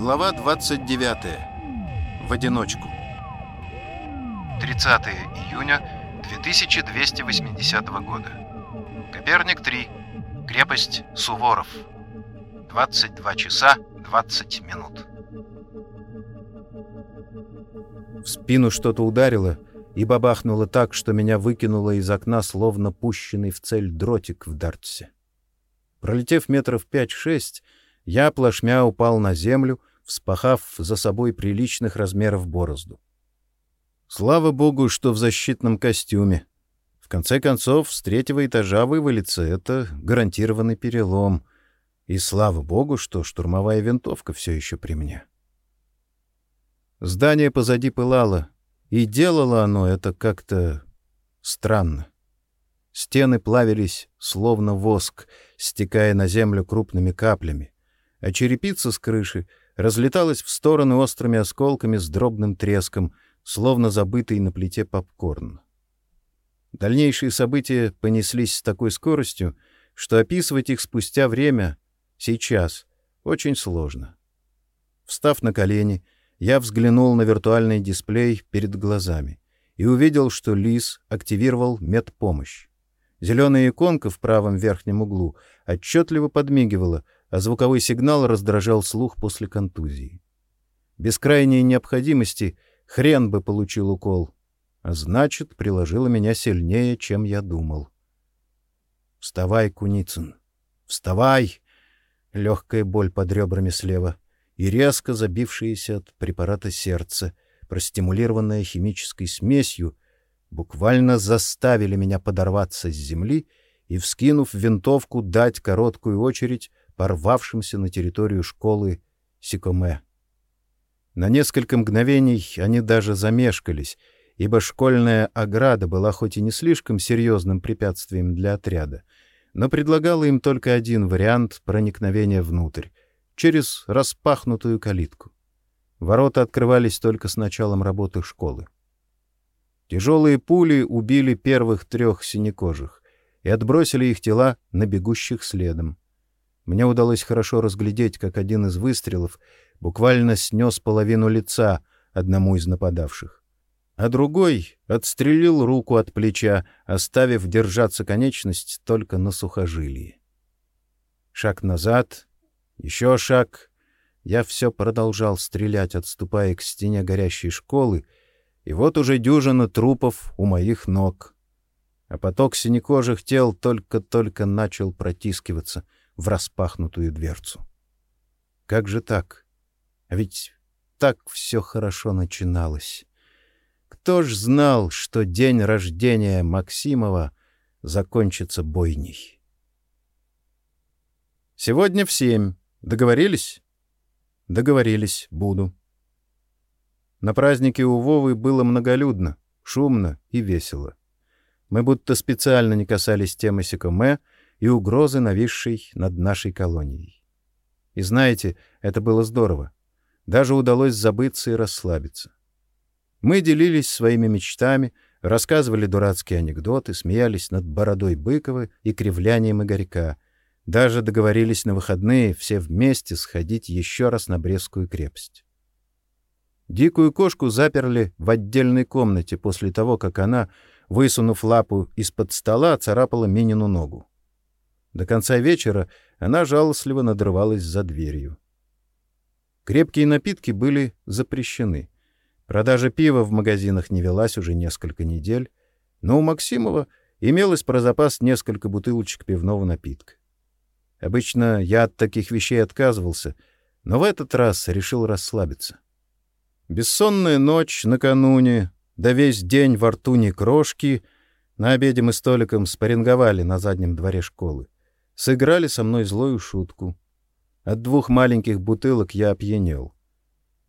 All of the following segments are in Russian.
Глава 29. В одиночку. 30 июня 2280 года. Коперник 3. Крепость Суворов. 22 часа 20 минут. В спину что-то ударило и бабахнуло так, что меня выкинуло из окна, словно пущенный в цель дротик в дартсе. Пролетев метров пять-шесть, я плашмя упал на землю, вспахав за собой приличных размеров борозду. Слава богу, что в защитном костюме. В конце концов, с третьего этажа вывалиться — это гарантированный перелом. И слава богу, что штурмовая винтовка все еще при мне. Здание позади пылало, и делало оно это как-то странно. Стены плавились, словно воск, стекая на землю крупными каплями, а черепица с крыши разлеталась в стороны острыми осколками с дробным треском, словно забытый на плите попкорн. Дальнейшие события понеслись с такой скоростью, что описывать их спустя время, сейчас, очень сложно. Встав на колени, я взглянул на виртуальный дисплей перед глазами и увидел, что Лис активировал медпомощь. Зеленая иконка в правом верхнем углу отчетливо подмигивала, а звуковой сигнал раздражал слух после контузии. Без крайней необходимости хрен бы получил укол, а значит, приложила меня сильнее, чем я думал. «Вставай, Куницын! Вставай!» Легкая боль под ребрами слева и резко забившееся от препарата сердце, простимулированное химической смесью, буквально заставили меня подорваться с земли и, вскинув винтовку, дать короткую очередь порвавшимся на территорию школы Сикоме. На несколько мгновений они даже замешкались, ибо школьная ограда была хоть и не слишком серьезным препятствием для отряда, но предлагала им только один вариант проникновения внутрь — через распахнутую калитку. Ворота открывались только с началом работы школы. Тяжелые пули убили первых трех синекожих и отбросили их тела на бегущих следом. Мне удалось хорошо разглядеть, как один из выстрелов буквально снес половину лица одному из нападавших, а другой отстрелил руку от плеча, оставив держаться конечность только на сухожилии. Шаг назад, еще шаг. Я все продолжал стрелять, отступая к стене горящей школы, и вот уже дюжина трупов у моих ног. А поток синекожих тел только-только начал протискиваться в распахнутую дверцу. Как же так? А ведь так все хорошо начиналось. Кто ж знал, что день рождения Максимова закончится бойней? Сегодня в семь. Договорились? Договорились, буду. На празднике у Вовы было многолюдно, шумно и весело. Мы будто специально не касались темы Сикоме и угрозы, нависшей над нашей колонией. И знаете, это было здорово. Даже удалось забыться и расслабиться. Мы делились своими мечтами, рассказывали дурацкие анекдоты, смеялись над бородой Быкова и кривлянием Игорька. Даже договорились на выходные все вместе сходить еще раз на Брестскую крепость. Дикую кошку заперли в отдельной комнате после того, как она, высунув лапу из-под стола, царапала Минину ногу. До конца вечера она жалостливо надрывалась за дверью. Крепкие напитки были запрещены. Продажа пива в магазинах не велась уже несколько недель, но у Максимова имелось про запас несколько бутылочек пивного напитка. Обычно я от таких вещей отказывался, но в этот раз решил расслабиться. Бессонная ночь накануне, да весь день во рту не крошки, на обеде мы столиком спарринговали на заднем дворе школы. Сыграли со мной злую шутку. От двух маленьких бутылок я опьянел.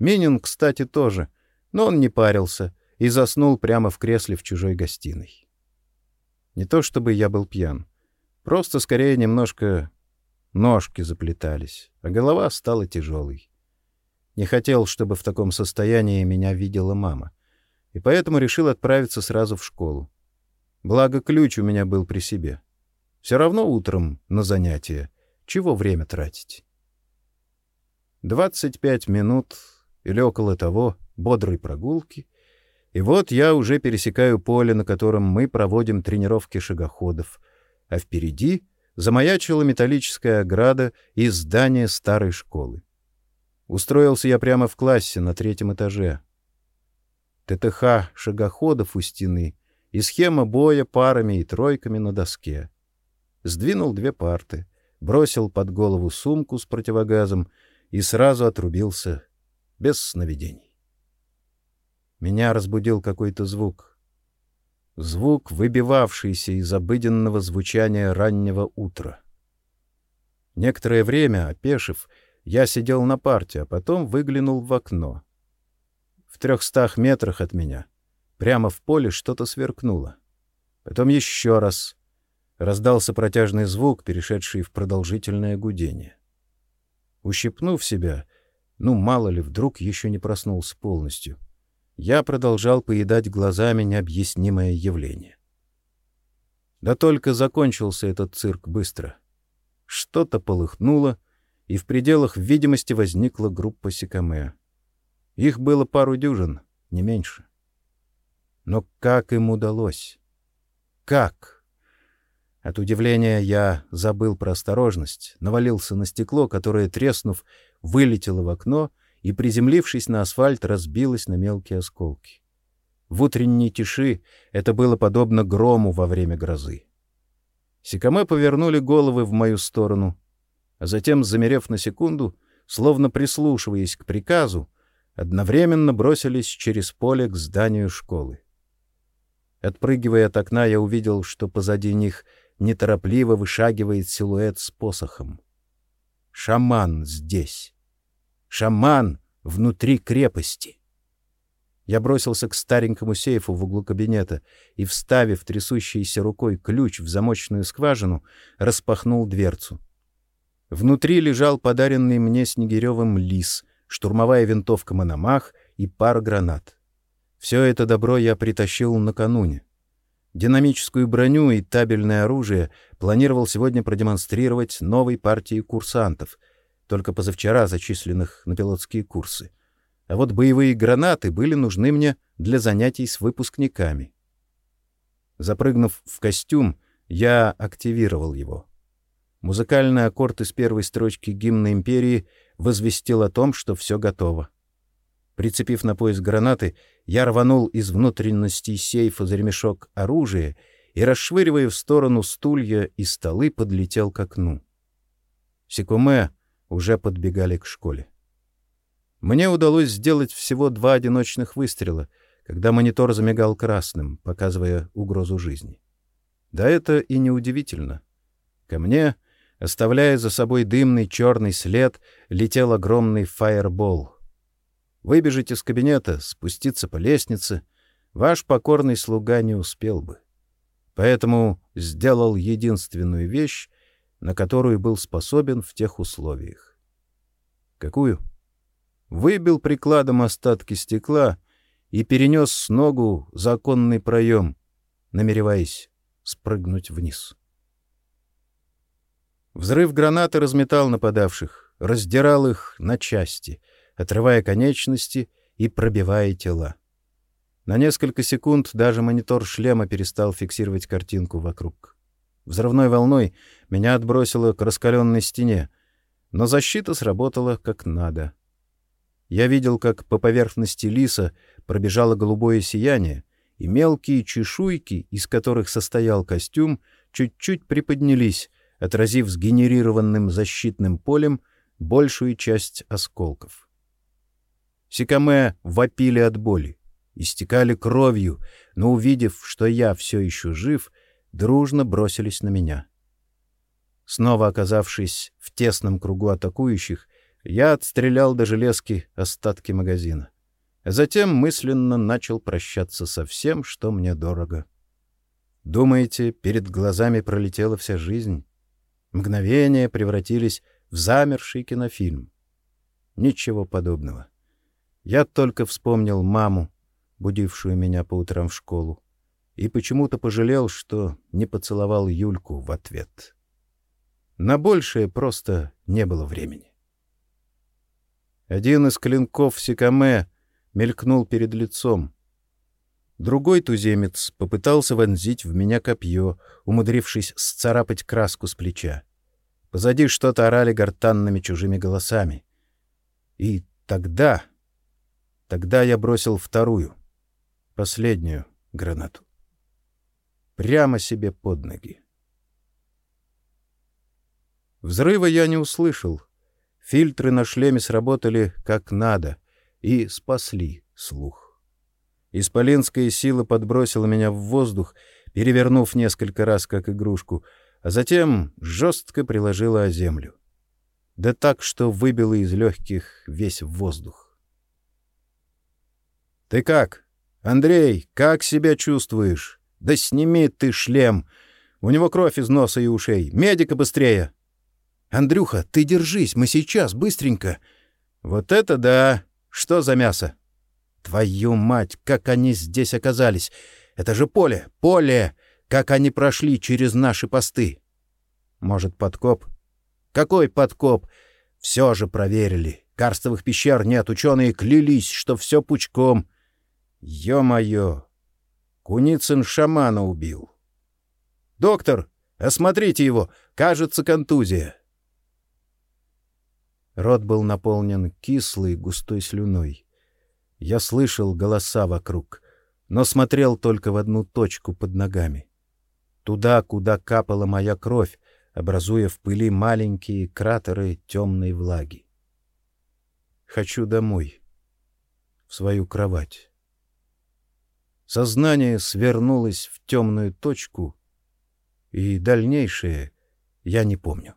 Минин, кстати, тоже, но он не парился и заснул прямо в кресле в чужой гостиной. Не то чтобы я был пьян, просто скорее немножко ножки заплетались, а голова стала тяжелой. Не хотел, чтобы в таком состоянии меня видела мама. И поэтому решил отправиться сразу в школу. Благо, ключ у меня был при себе. Все равно утром на занятия. Чего время тратить? 25 минут или около того бодрой прогулки, и вот я уже пересекаю поле, на котором мы проводим тренировки шагоходов, а впереди замаячила металлическая ограда и здание старой школы. Устроился я прямо в классе на третьем этаже. ТТХ шагоходов у стены и схема боя парами и тройками на доске. Сдвинул две парты, бросил под голову сумку с противогазом и сразу отрубился без сновидений. Меня разбудил какой-то звук. Звук, выбивавшийся из обыденного звучания раннего утра. Некоторое время, опешив, я сидел на парте, а потом выглянул в окно. В трехстах метрах от меня, прямо в поле, что-то сверкнуло. Потом еще раз. Раздался протяжный звук, перешедший в продолжительное гудение. Ущипнув себя, ну, мало ли, вдруг еще не проснулся полностью — я продолжал поедать глазами необъяснимое явление. Да только закончился этот цирк быстро. Что-то полыхнуло, и в пределах видимости возникла группа Сикаме. Их было пару дюжин, не меньше. Но как им удалось? Как? От удивления я забыл про осторожность, навалился на стекло, которое, треснув, вылетело в окно и, приземлившись на асфальт, разбилась на мелкие осколки. В утренней тиши это было подобно грому во время грозы. Сикаме повернули головы в мою сторону, а затем, замерев на секунду, словно прислушиваясь к приказу, одновременно бросились через поле к зданию школы. Отпрыгивая от окна, я увидел, что позади них неторопливо вышагивает силуэт с посохом. Шаман здесь. Шаман внутри крепости. Я бросился к старенькому сейфу в углу кабинета и, вставив трясущейся рукой ключ в замочную скважину, распахнул дверцу. Внутри лежал подаренный мне Снегиревым лис, штурмовая винтовка «Мономах» и пара гранат. Все это добро я притащил накануне. Динамическую броню и табельное оружие планировал сегодня продемонстрировать новой партии курсантов — только позавчера зачисленных на пилотские курсы. А вот боевые гранаты были нужны мне для занятий с выпускниками. Запрыгнув в костюм, я активировал его. Музыкальный аккорд из первой строчки гимна империи возвестил о том, что все готово. Прицепив на пояс гранаты, я рванул из внутренностей сейфа за ремешок оружия и, расшвыривая в сторону стулья и столы, подлетел к окну. Секуме уже подбегали к школе. Мне удалось сделать всего два одиночных выстрела, когда монитор замигал красным, показывая угрозу жизни. Да это и не удивительно. Ко мне, оставляя за собой дымный черный след, летел огромный фаербол. Выбежать из кабинета, спуститься по лестнице ваш покорный слуга не успел бы. Поэтому сделал единственную вещь, на которую был способен в тех условиях. Какую? Выбил прикладом остатки стекла и перенес с ногу законный проем, намереваясь спрыгнуть вниз. Взрыв гранаты разметал нападавших, раздирал их на части, отрывая конечности и пробивая тела. На несколько секунд даже монитор шлема перестал фиксировать картинку вокруг. Взрывной волной меня отбросило к раскаленной стене, но защита сработала как надо. Я видел, как по поверхности лиса пробежало голубое сияние, и мелкие чешуйки, из которых состоял костюм, чуть-чуть приподнялись, отразив сгенерированным защитным полем большую часть осколков. Сикаме вопили от боли, истекали кровью, но, увидев, что я все еще жив, дружно бросились на меня. Снова оказавшись в тесном кругу атакующих, я отстрелял до железки остатки магазина. затем мысленно начал прощаться со всем, что мне дорого. Думаете, перед глазами пролетела вся жизнь? Мгновения превратились в замерший кинофильм. Ничего подобного. Я только вспомнил маму, будившую меня по утрам в школу и почему-то пожалел, что не поцеловал Юльку в ответ. На большее просто не было времени. Один из клинков Сикаме мелькнул перед лицом. Другой туземец попытался вонзить в меня копье, умудрившись сцарапать краску с плеча. Позади что-то орали гортанными чужими голосами. И тогда... Тогда я бросил вторую, последнюю гранату. Прямо себе под ноги. Взрыва я не услышал. Фильтры на шлеме сработали как надо и спасли слух. Исполинская сила подбросила меня в воздух, перевернув несколько раз как игрушку, а затем жестко приложила о землю. Да так, что выбила из легких весь воздух. «Ты как? Андрей, как себя чувствуешь? Да сними ты шлем! У него кровь из носа и ушей. Медика быстрее!» «Андрюха, ты держись, мы сейчас, быстренько!» «Вот это да! Что за мясо?» «Твою мать, как они здесь оказались! Это же поле! Поле! Как они прошли через наши посты!» «Может, подкоп?» «Какой подкоп? Все же проверили. Карстовых пещер нет, ученые клялись, что все пучком. Ё-моё! Куницын шамана убил!» «Доктор, осмотрите его! Кажется, контузия!» Рот был наполнен кислой, густой слюной. Я слышал голоса вокруг, но смотрел только в одну точку под ногами. Туда, куда капала моя кровь, образуя в пыли маленькие кратеры темной влаги. Хочу домой, в свою кровать. Сознание свернулось в темную точку, и дальнейшее я не помню.